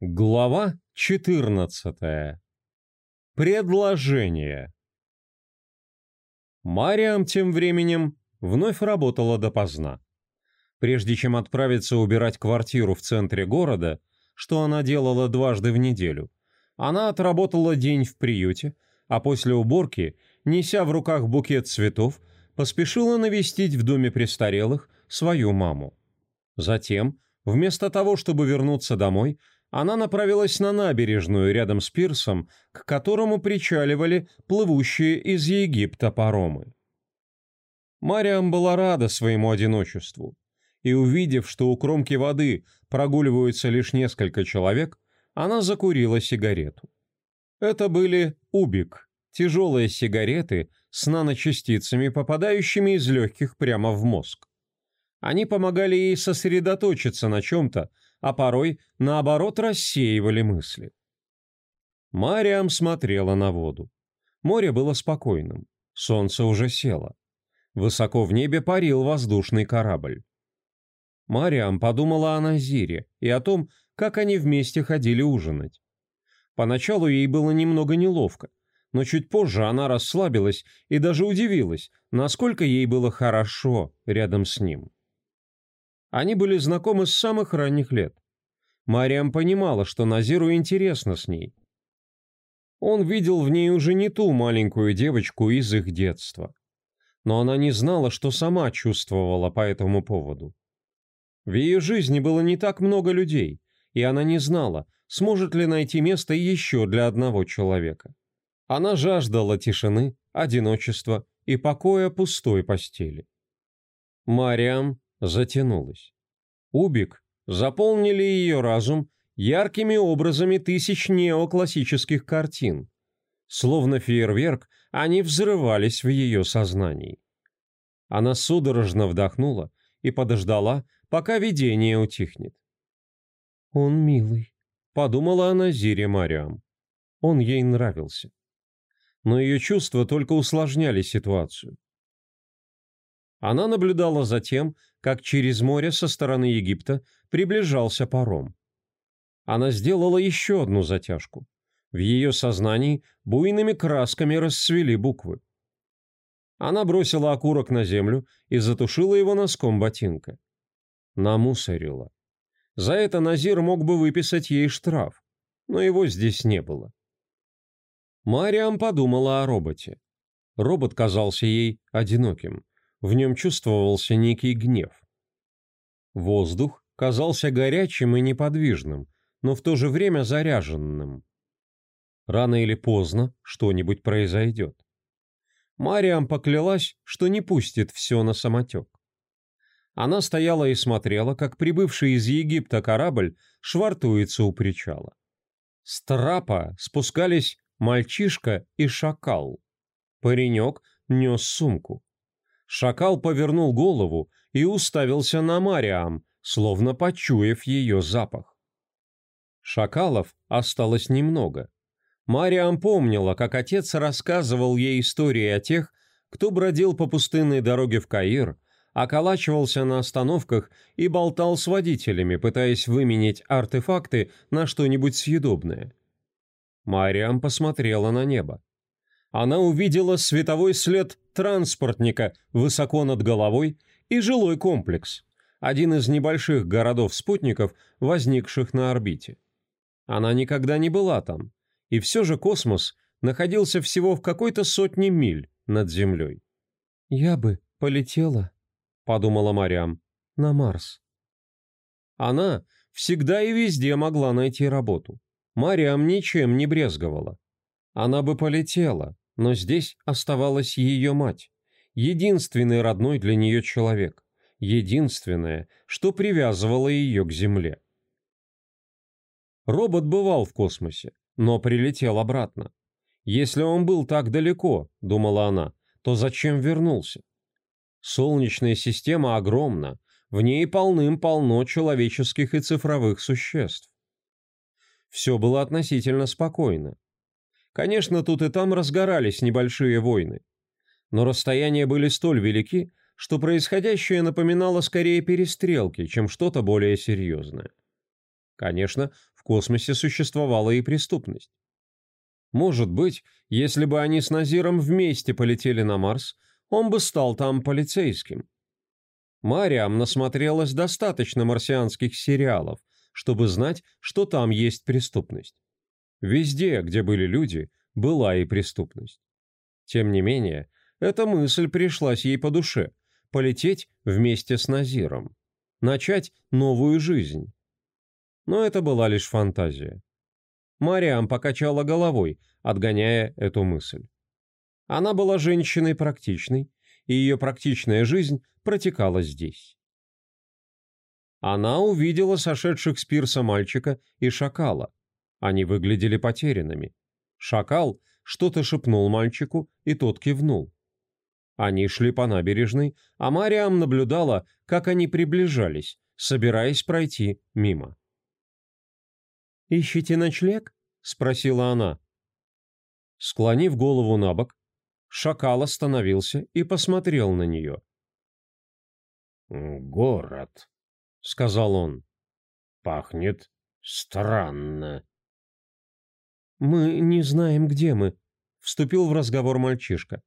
Глава 14. Предложение. Мариам тем временем вновь работала допоздна. Прежде чем отправиться убирать квартиру в центре города, что она делала дважды в неделю, она отработала день в приюте, а после уборки, неся в руках букет цветов, поспешила навестить в доме престарелых свою маму. Затем, вместо того, чтобы вернуться домой, она направилась на набережную рядом с пирсом, к которому причаливали плывущие из Египта паромы. Мариам была рада своему одиночеству, и увидев, что у кромки воды прогуливаются лишь несколько человек, она закурила сигарету. Это были убик, тяжелые сигареты с наночастицами, попадающими из легких прямо в мозг. Они помогали ей сосредоточиться на чем-то, а порой, наоборот, рассеивали мысли. Мариам смотрела на воду. Море было спокойным, солнце уже село. Высоко в небе парил воздушный корабль. Мариам подумала о Назире и о том, как они вместе ходили ужинать. Поначалу ей было немного неловко, но чуть позже она расслабилась и даже удивилась, насколько ей было хорошо рядом с ним. Они были знакомы с самых ранних лет. Мариам понимала, что Назиру интересно с ней. Он видел в ней уже не ту маленькую девочку из их детства. Но она не знала, что сама чувствовала по этому поводу. В ее жизни было не так много людей, и она не знала, сможет ли найти место еще для одного человека. Она жаждала тишины, одиночества и покоя пустой постели. Мариам затянулась. Убик заполнили ее разум яркими образами тысяч неоклассических картин. Словно фейерверк, они взрывались в ее сознании. Она судорожно вдохнула и подождала, пока видение утихнет. «Он милый», — подумала она Зире Мариам. Он ей нравился. Но ее чувства только усложняли ситуацию. Она наблюдала за тем, как через море со стороны Египта приближался паром. Она сделала еще одну затяжку. В ее сознании буйными красками расцвели буквы. Она бросила окурок на землю и затушила его носком ботинка. Намусорила. За это Назир мог бы выписать ей штраф, но его здесь не было. Мариам подумала о роботе. Робот казался ей одиноким. В нем чувствовался некий гнев. Воздух казался горячим и неподвижным, но в то же время заряженным. Рано или поздно что-нибудь произойдет. Мариам поклялась, что не пустит все на самотек. Она стояла и смотрела, как прибывший из Египта корабль швартуется у причала. С трапа спускались мальчишка и шакал. Паренек нес сумку. Шакал повернул голову и уставился на Мариам, словно почуяв ее запах. Шакалов осталось немного. Мариам помнила, как отец рассказывал ей истории о тех, кто бродил по пустынной дороге в Каир, околачивался на остановках и болтал с водителями, пытаясь выменить артефакты на что-нибудь съедобное. Мариам посмотрела на небо она увидела световой след транспортника высоко над головой и жилой комплекс, один из небольших городов-спутников, возникших на орбите. Она никогда не была там, и все же космос находился всего в какой-то сотне миль над Землей. «Я бы полетела», — подумала Мариам, — «на Марс». Она всегда и везде могла найти работу. Мариам ничем не брезговала. Она бы полетела, но здесь оставалась ее мать, единственный родной для нее человек, единственное, что привязывало ее к Земле. Робот бывал в космосе, но прилетел обратно. Если он был так далеко, думала она, то зачем вернулся? Солнечная система огромна, в ней полным-полно человеческих и цифровых существ. Все было относительно спокойно. Конечно, тут и там разгорались небольшие войны. Но расстояния были столь велики, что происходящее напоминало скорее перестрелки, чем что-то более серьезное. Конечно, в космосе существовала и преступность. Может быть, если бы они с Назиром вместе полетели на Марс, он бы стал там полицейским. Мариам насмотрелась достаточно марсианских сериалов, чтобы знать, что там есть преступность. Везде, где были люди, была и преступность. Тем не менее, эта мысль пришлась ей по душе – полететь вместе с Назиром, начать новую жизнь. Но это была лишь фантазия. Мариам покачала головой, отгоняя эту мысль. Она была женщиной практичной, и ее практичная жизнь протекала здесь. Она увидела сошедших с пирса мальчика и шакала. Они выглядели потерянными. Шакал что-то шепнул мальчику, и тот кивнул. Они шли по набережной, а Мариам наблюдала, как они приближались, собираясь пройти мимо. «Ищите ночлег?» — спросила она. Склонив голову на бок, шакал остановился и посмотрел на нее. «Город», — сказал он. «Пахнет странно». «Мы не знаем, где мы», — вступил в разговор мальчишка.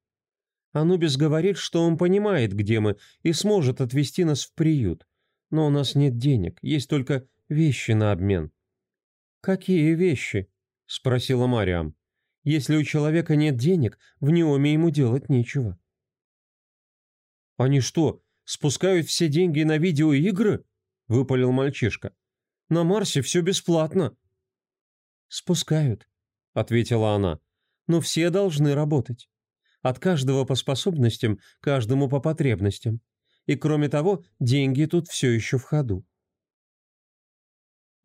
«Анубис говорит, что он понимает, где мы, и сможет отвезти нас в приют. Но у нас нет денег, есть только вещи на обмен». «Какие вещи?» — спросила Мариам. «Если у человека нет денег, в Неоме ему делать нечего». «Они что, спускают все деньги на видеоигры?» — выпалил мальчишка. «На Марсе все бесплатно». «Спускают», — ответила она. «Но все должны работать. От каждого по способностям, каждому по потребностям. И кроме того, деньги тут все еще в ходу».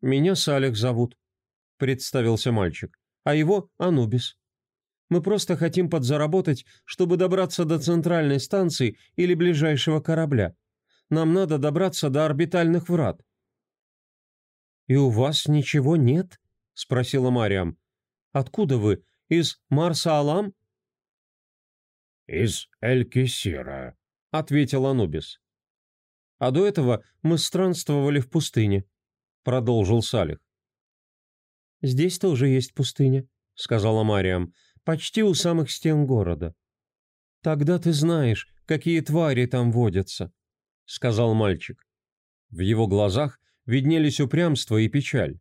«Меня Салих зовут», — представился мальчик, «а его Анубис. Мы просто хотим подзаработать, чтобы добраться до центральной станции или ближайшего корабля. Нам надо добраться до орбитальных врат». «И у вас ничего нет?» — спросила Мариам. «Откуда вы? Из Марса-Алам?» «Из Эль-Кесира», — ответил Анубис. «А до этого мы странствовали в пустыне», — продолжил Салих. «Здесь тоже есть пустыня», — сказала Мариам, — «почти у самых стен города». «Тогда ты знаешь, какие твари там водятся», — сказал мальчик. В его глазах виднелись упрямство и печаль.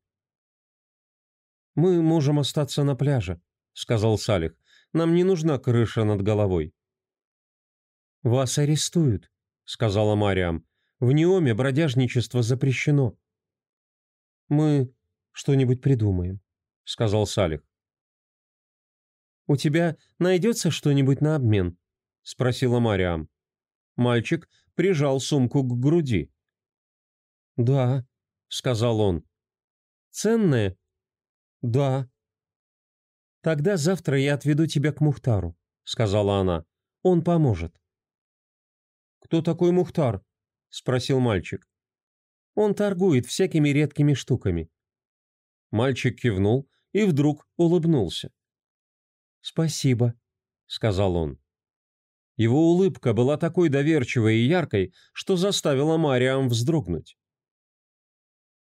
«Мы можем остаться на пляже», — сказал Салих. «Нам не нужна крыша над головой». «Вас арестуют», — сказала Мариам. «В Неоме бродяжничество запрещено». «Мы что-нибудь придумаем», — сказал Салих. «У тебя найдется что-нибудь на обмен?» — спросила Мариам. Мальчик прижал сумку к груди. «Да», — сказал он. «Ценное?» «Да». «Тогда завтра я отведу тебя к Мухтару», — сказала она. «Он поможет». «Кто такой Мухтар?» — спросил мальчик. «Он торгует всякими редкими штуками. Мальчик кивнул и вдруг улыбнулся. «Спасибо», — сказал он. Его улыбка была такой доверчивой и яркой, что заставила Мариам вздрогнуть.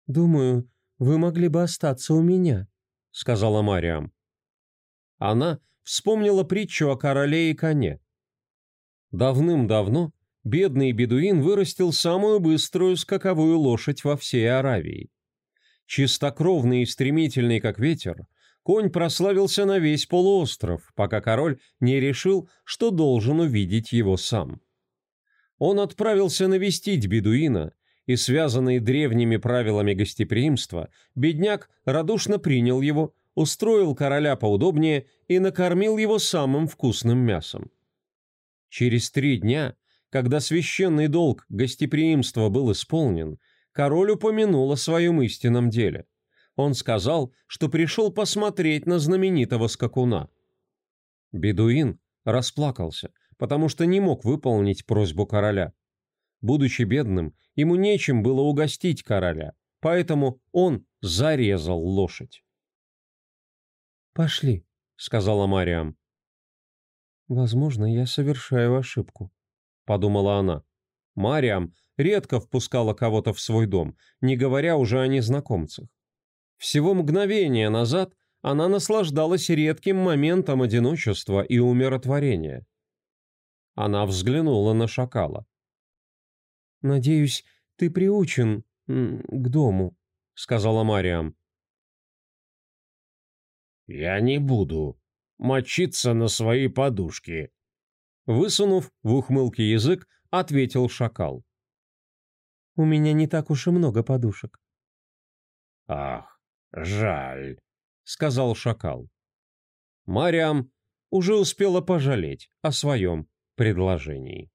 «Думаю, вы могли бы остаться у меня», — сказала Мариам. Она вспомнила притчу о короле и коне. Давным-давно бедный бедуин вырастил самую быструю скаковую лошадь во всей Аравии. Чистокровный и стремительный, как ветер, конь прославился на весь полуостров, пока король не решил, что должен увидеть его сам. Он отправился навестить бедуина, и, связанный древними правилами гостеприимства, бедняк радушно принял его, устроил короля поудобнее и накормил его самым вкусным мясом. Через три дня, когда священный долг гостеприимства был исполнен, король упомянул о своем истинном деле. Он сказал, что пришел посмотреть на знаменитого скакуна. Бедуин расплакался, потому что не мог выполнить просьбу короля. Будучи бедным, ему нечем было угостить короля, поэтому он зарезал лошадь. «Пошли», — сказала Мариам. «Возможно, я совершаю ошибку», — подумала она. Мариам редко впускала кого-то в свой дом, не говоря уже о незнакомцах. Всего мгновение назад она наслаждалась редким моментом одиночества и умиротворения. Она взглянула на шакала. «Надеюсь, ты приучен к дому», — сказала Мариам. «Я не буду мочиться на свои подушки», — высунув в ухмылке язык, ответил шакал. «У меня не так уж и много подушек». «Ах, жаль», — сказал шакал. Мариам уже успела пожалеть о своем предложении.